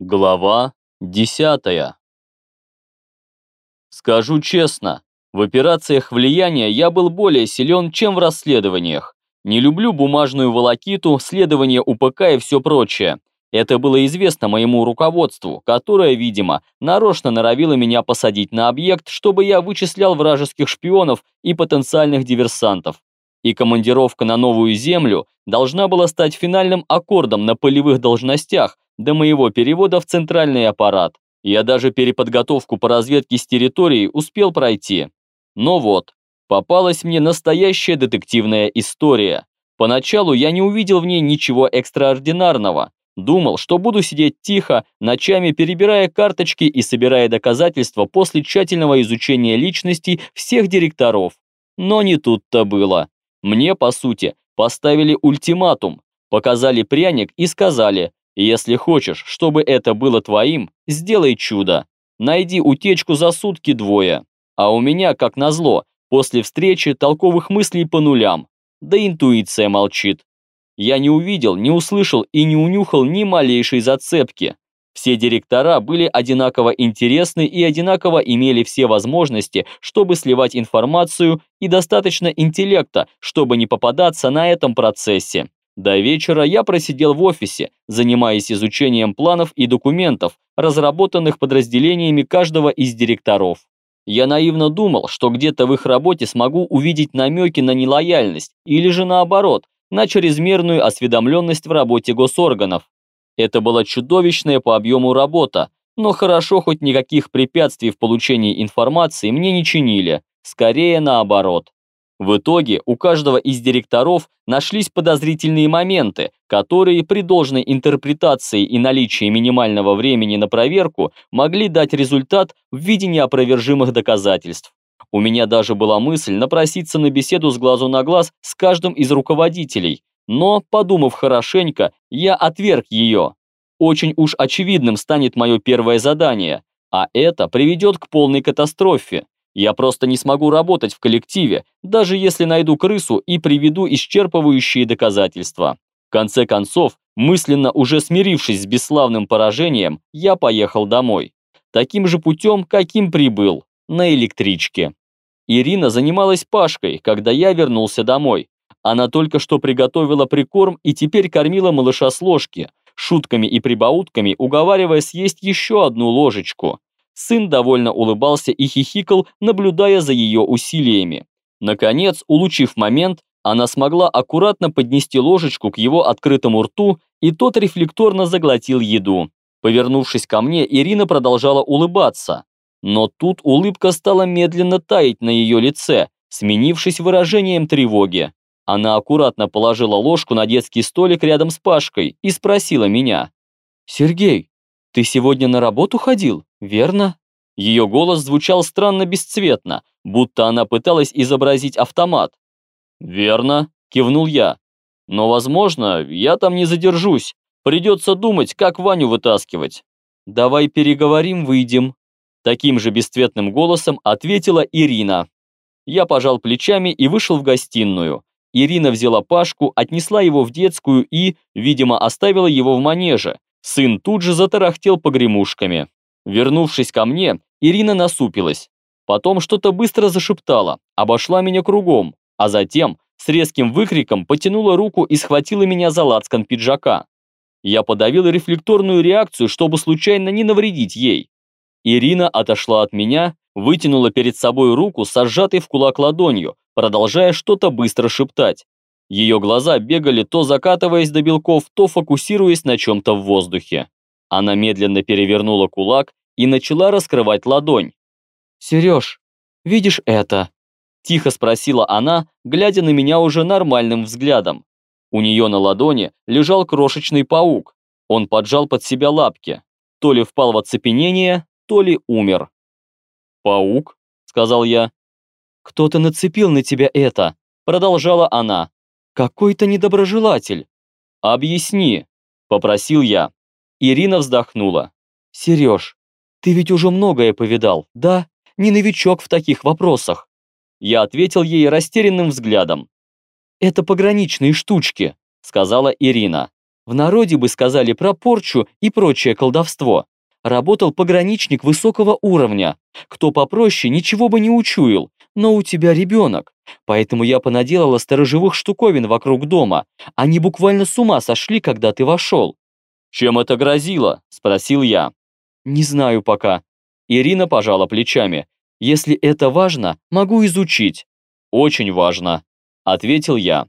Глава 10. Скажу честно, в операциях влияния я был более силен, чем в расследованиях. Не люблю бумажную волокиту, следование УПК и все прочее. Это было известно моему руководству, которое, видимо, нарочно норовило меня посадить на объект, чтобы я вычислял вражеских шпионов и потенциальных диверсантов. И командировка на новую землю должна была стать финальным аккордом на полевых должностях, до моего перевода в центральный аппарат. Я даже переподготовку по разведке с территории успел пройти. Но вот, попалась мне настоящая детективная история. Поначалу я не увидел в ней ничего экстраординарного. Думал, что буду сидеть тихо, ночами перебирая карточки и собирая доказательства после тщательного изучения личностей всех директоров. Но не тут-то было. Мне, по сути, поставили ультиматум, показали пряник и сказали, если хочешь, чтобы это было твоим, сделай чудо. Найди утечку за сутки двое. А у меня, как назло, после встречи толковых мыслей по нулям. Да интуиция молчит. Я не увидел, не услышал и не унюхал ни малейшей зацепки. Все директора были одинаково интересны и одинаково имели все возможности, чтобы сливать информацию и достаточно интеллекта, чтобы не попадаться на этом процессе. До вечера я просидел в офисе, занимаясь изучением планов и документов, разработанных подразделениями каждого из директоров. Я наивно думал, что где-то в их работе смогу увидеть намеки на нелояльность или же наоборот, на чрезмерную осведомленность в работе госорганов. Это была чудовищная по объему работа, но хорошо хоть никаких препятствий в получении информации мне не чинили, скорее наоборот. В итоге у каждого из директоров нашлись подозрительные моменты, которые при должной интерпретации и наличии минимального времени на проверку могли дать результат в виде неопровержимых доказательств. У меня даже была мысль напроситься на беседу с глазу на глаз с каждым из руководителей, но, подумав хорошенько, я отверг ее. Очень уж очевидным станет мое первое задание, а это приведет к полной катастрофе. Я просто не смогу работать в коллективе, даже если найду крысу и приведу исчерпывающие доказательства. В конце концов, мысленно уже смирившись с бесславным поражением, я поехал домой. Таким же путем, каким прибыл, на электричке. Ирина занималась Пашкой, когда я вернулся домой. Она только что приготовила прикорм и теперь кормила малыша с ложки, шутками и прибаутками уговаривая съесть еще одну ложечку. Сын довольно улыбался и хихикал, наблюдая за ее усилиями. Наконец, улучив момент, она смогла аккуратно поднести ложечку к его открытому рту, и тот рефлекторно заглотил еду. Повернувшись ко мне, Ирина продолжала улыбаться. Но тут улыбка стала медленно таять на ее лице, сменившись выражением тревоги. Она аккуратно положила ложку на детский столик рядом с Пашкой и спросила меня. «Сергей, «Ты сегодня на работу ходил, верно?» Ее голос звучал странно бесцветно, будто она пыталась изобразить автомат. «Верно», – кивнул я. «Но, возможно, я там не задержусь. Придется думать, как Ваню вытаскивать». «Давай переговорим, выйдем». Таким же бесцветным голосом ответила Ирина. Я пожал плечами и вышел в гостиную. Ирина взяла Пашку, отнесла его в детскую и, видимо, оставила его в манеже, Сын тут же затарахтел погремушками. Вернувшись ко мне, Ирина насупилась. Потом что-то быстро зашептала, обошла меня кругом, а затем с резким выкриком потянула руку и схватила меня за лацкан пиджака. Я подавил рефлекторную реакцию, чтобы случайно не навредить ей. Ирина отошла от меня, вытянула перед собой руку с сжатой в кулак ладонью, продолжая что-то быстро шептать. Ее глаза бегали то закатываясь до белков, то фокусируясь на чем-то в воздухе. Она медленно перевернула кулак и начала раскрывать ладонь. «Сереж, видишь это?» Тихо спросила она, глядя на меня уже нормальным взглядом. У нее на ладони лежал крошечный паук. Он поджал под себя лапки. То ли впал в оцепенение, то ли умер. «Паук?» – сказал я. «Кто-то нацепил на тебя это», – продолжала она. Какой-то недоброжелатель. Объясни, попросил я. Ирина вздохнула. Сереж, ты ведь уже многое повидал, да? Не новичок в таких вопросах. Я ответил ей растерянным взглядом. Это пограничные штучки, сказала Ирина. В народе бы сказали про порчу и прочее колдовство. Работал пограничник высокого уровня. Кто попроще, ничего бы не учуял, но у тебя ребенок. Поэтому я понаделала сторожевых штуковин вокруг дома. Они буквально с ума сошли, когда ты вошел. «Чем это грозило?» – спросил я. «Не знаю пока». Ирина пожала плечами. «Если это важно, могу изучить». «Очень важно», – ответил я.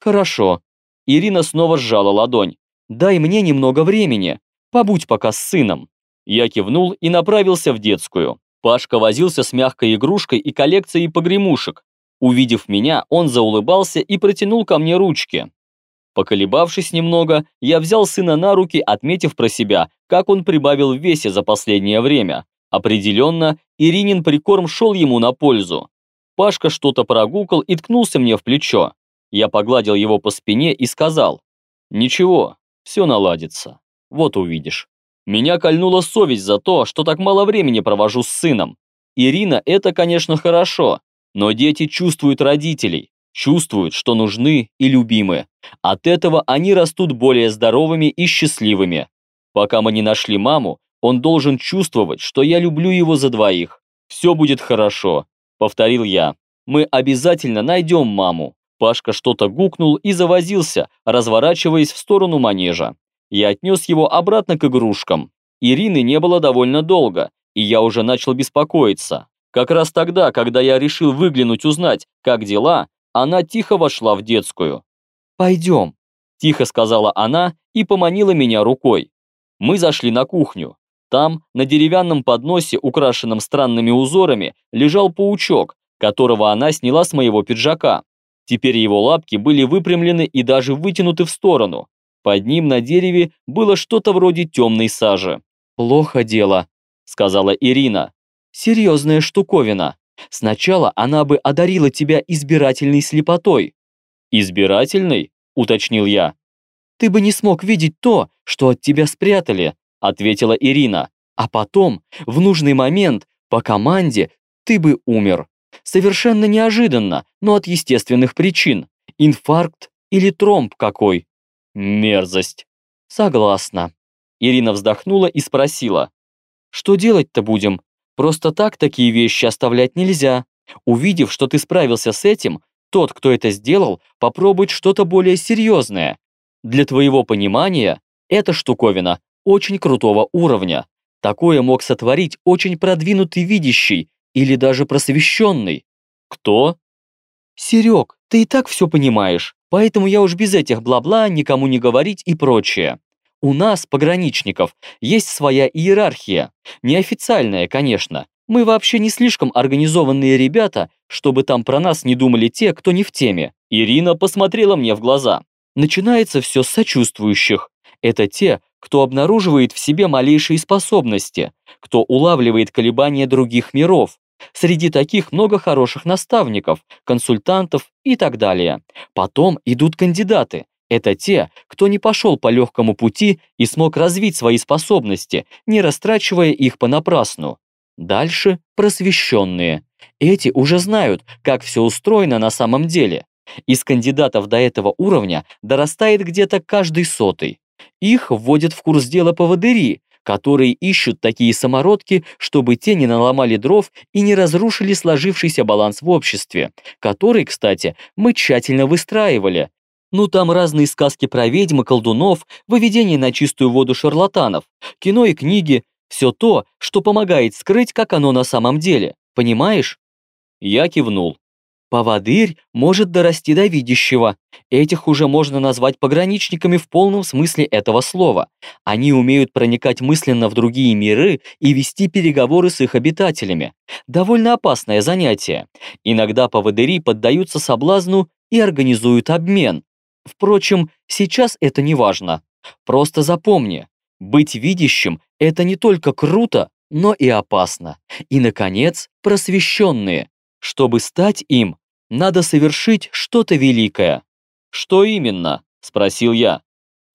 «Хорошо». Ирина снова сжала ладонь. «Дай мне немного времени. Побудь пока с сыном». Я кивнул и направился в детскую. Пашка возился с мягкой игрушкой и коллекцией погремушек. Увидев меня, он заулыбался и протянул ко мне ручки. Поколебавшись немного, я взял сына на руки, отметив про себя, как он прибавил в весе за последнее время. Определенно, Иринин прикорм шел ему на пользу. Пашка что-то прогукал и ткнулся мне в плечо. Я погладил его по спине и сказал, «Ничего, все наладится, вот увидишь». Меня кольнула совесть за то, что так мало времени провожу с сыном. Ирина – это, конечно, хорошо, но дети чувствуют родителей, чувствуют, что нужны и любимы. От этого они растут более здоровыми и счастливыми. Пока мы не нашли маму, он должен чувствовать, что я люблю его за двоих. Все будет хорошо, повторил я. Мы обязательно найдем маму. Пашка что-то гукнул и завозился, разворачиваясь в сторону манежа. Я отнес его обратно к игрушкам. Ирины не было довольно долго, и я уже начал беспокоиться. Как раз тогда, когда я решил выглянуть узнать, как дела, она тихо вошла в детскую. «Пойдем», – тихо сказала она и поманила меня рукой. Мы зашли на кухню. Там, на деревянном подносе, украшенном странными узорами, лежал паучок, которого она сняла с моего пиджака. Теперь его лапки были выпрямлены и даже вытянуты в сторону. Под ним на дереве было что-то вроде темной сажи. «Плохо дело», — сказала Ирина. «Серьезная штуковина. Сначала она бы одарила тебя избирательной слепотой». «Избирательной?» — уточнил я. «Ты бы не смог видеть то, что от тебя спрятали», — ответила Ирина. «А потом, в нужный момент, по команде, ты бы умер. Совершенно неожиданно, но от естественных причин. Инфаркт или тромб какой. Мерзость. Согласна. Ирина вздохнула и спросила. Что делать-то будем? Просто так такие вещи оставлять нельзя. Увидев, что ты справился с этим, тот, кто это сделал, попробует что-то более серьезное. Для твоего понимания, эта штуковина очень крутого уровня. Такое мог сотворить очень продвинутый видящий или даже просвещенный. Кто? Серег, ты и так все понимаешь. Поэтому я уж без этих бла-бла, никому не говорить и прочее. У нас, пограничников, есть своя иерархия. Неофициальная, конечно. Мы вообще не слишком организованные ребята, чтобы там про нас не думали те, кто не в теме. Ирина посмотрела мне в глаза. Начинается все с сочувствующих. Это те, кто обнаруживает в себе малейшие способности, кто улавливает колебания других миров, Среди таких много хороших наставников, консультантов и так далее. Потом идут кандидаты. Это те, кто не пошел по легкому пути и смог развить свои способности, не растрачивая их понапрасну. Дальше просвещенные. Эти уже знают, как все устроено на самом деле. Из кандидатов до этого уровня дорастает где-то каждый сотый. Их вводят в курс дела поводыри, которые ищут такие самородки, чтобы те не наломали дров и не разрушили сложившийся баланс в обществе, который, кстати, мы тщательно выстраивали. Ну там разные сказки про ведьм и колдунов, выведение на чистую воду шарлатанов, кино и книги, все то, что помогает скрыть, как оно на самом деле, понимаешь? Я кивнул. Поводырь может дорасти до видящего. Этих уже можно назвать пограничниками в полном смысле этого слова. Они умеют проникать мысленно в другие миры и вести переговоры с их обитателями. Довольно опасное занятие. Иногда поводыри поддаются соблазну и организуют обмен. Впрочем, сейчас это не важно. Просто запомни, быть видящим – это не только круто, но и опасно. И, наконец, просвещенные. Чтобы стать им, надо совершить что-то великое. Что именно? Спросил я.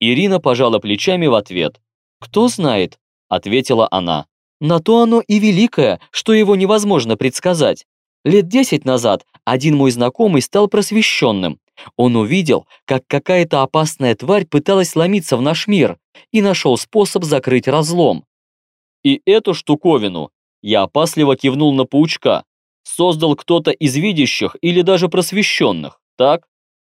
Ирина пожала плечами в ответ. Кто знает? Ответила она. На то оно и великое, что его невозможно предсказать. Лет десять назад один мой знакомый стал просвещенным. Он увидел, как какая-то опасная тварь пыталась ломиться в наш мир и нашел способ закрыть разлом. И эту штуковину я опасливо кивнул на паучка. Создал кто-то из видящих или даже просвещенных, так?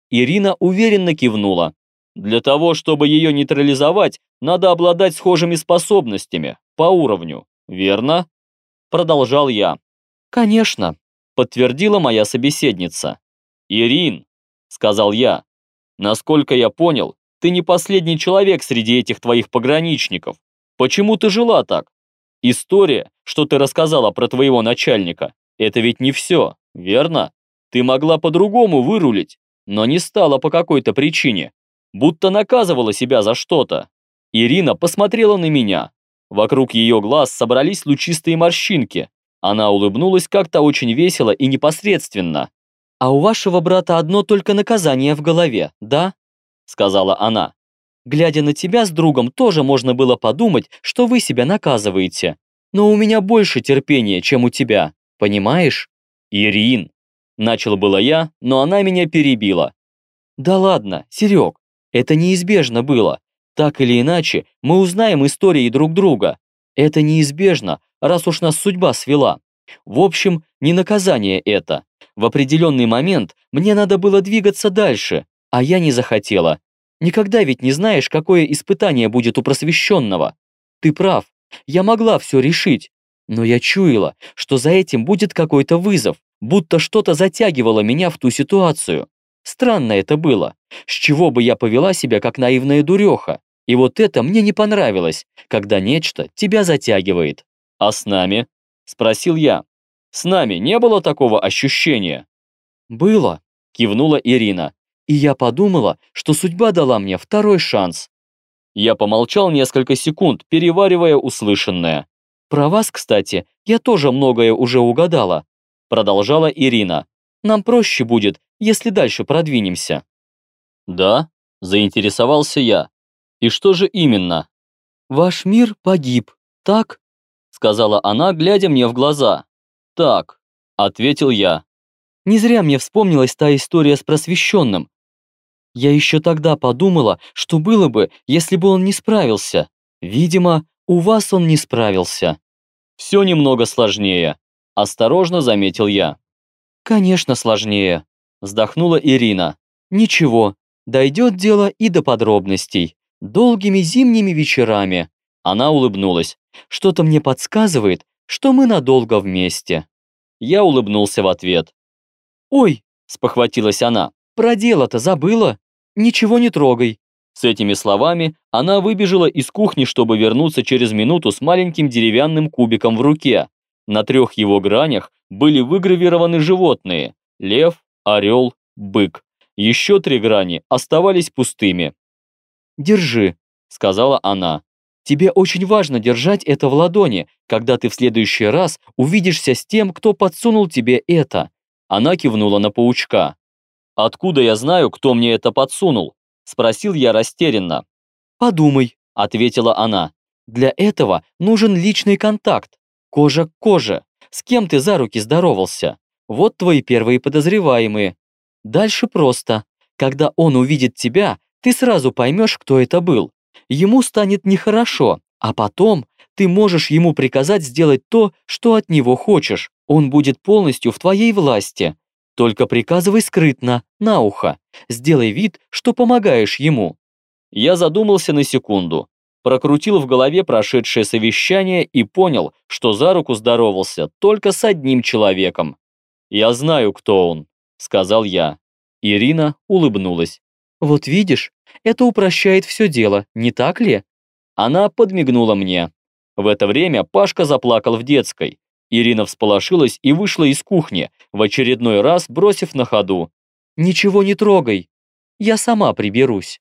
Ирина уверенно кивнула. Для того, чтобы ее нейтрализовать, надо обладать схожими способностями, по уровню, верно? Продолжал я. Конечно, подтвердила моя собеседница. Ирин, сказал я, насколько я понял, ты не последний человек среди этих твоих пограничников. Почему ты жила так? История, что ты рассказала про твоего начальника, это ведь не все, верно? Ты могла по-другому вырулить, но не стала по какой-то причине, будто наказывала себя за что-то. Ирина посмотрела на меня. Вокруг ее глаз собрались лучистые морщинки. Она улыбнулась как-то очень весело и непосредственно. «А у вашего брата одно только наказание в голове, да?» сказала она. «Глядя на тебя с другом, тоже можно было подумать, что вы себя наказываете. Но у меня больше терпения, чем у тебя, понимаешь?» «Ирин!» Начал было я, но она меня перебила. «Да ладно, Серег, это неизбежно было. Так или иначе, мы узнаем истории друг друга. Это неизбежно, раз уж нас судьба свела. В общем, не наказание это. В определенный момент мне надо было двигаться дальше, а я не захотела. Никогда ведь не знаешь, какое испытание будет у просвещенного. Ты прав, я могла все решить, но я чуяла, что за этим будет какой-то вызов, будто что-то затягивало меня в ту ситуацию. Странно это было. С чего бы я повела себя как наивная дуреха? И вот это мне не понравилось, когда нечто тебя затягивает. А с нами? Спросил я. С нами не было такого ощущения? Было, кивнула Ирина. И я подумала, что судьба дала мне второй шанс. Я помолчал несколько секунд, переваривая услышанное. Про вас, кстати, я тоже многое уже угадала, продолжала Ирина. Нам проще будет, если дальше продвинемся». «Да?» – заинтересовался я. «И что же именно?» «Ваш мир погиб, так?» – сказала она, глядя мне в глаза. «Так», – ответил я. «Не зря мне вспомнилась та история с просвещенным. Я еще тогда подумала, что было бы, если бы он не справился. Видимо, у вас он не справился». «Все немного сложнее», – осторожно заметил я. «Конечно, сложнее», Вздохнула Ирина. Ничего, дойдет дело и до подробностей. Долгими зимними вечерами. Она улыбнулась. Что-то мне подсказывает, что мы надолго вместе. Я улыбнулся в ответ. «Ой!» – спохватилась она. «Про дело-то забыла? Ничего не трогай!» С этими словами она выбежала из кухни, чтобы вернуться через минуту с маленьким деревянным кубиком в руке. На трех его гранях были выгравированы животные – лев, орел, бык. Еще три грани оставались пустыми. «Держи», — сказала она. «Тебе очень важно держать это в ладони, когда ты в следующий раз увидишься с тем, кто подсунул тебе это». Она кивнула на паучка. «Откуда я знаю, кто мне это подсунул?» – спросил я растерянно. «Подумай», – ответила она. «Для этого нужен личный контакт, кожа к коже. С кем ты за руки здоровался? Вот твои первые подозреваемые. Дальше просто. Когда он увидит тебя, ты сразу поймешь, кто это был. Ему станет нехорошо, а потом ты можешь ему приказать сделать то, что от него хочешь. Он будет полностью в твоей власти. Только приказывай скрытно, на ухо. Сделай вид, что помогаешь ему. Я задумался на секунду, прокрутил в голове прошедшее совещание и понял, что за руку здоровался только с одним человеком. «Я знаю, кто он», — сказал я. Ирина улыбнулась. «Вот видишь, это упрощает все дело, не так ли?» Она подмигнула мне. В это время Пашка заплакал в детской. Ирина всполошилась и вышла из кухни, в очередной раз бросив на ходу. «Ничего не трогай, я сама приберусь».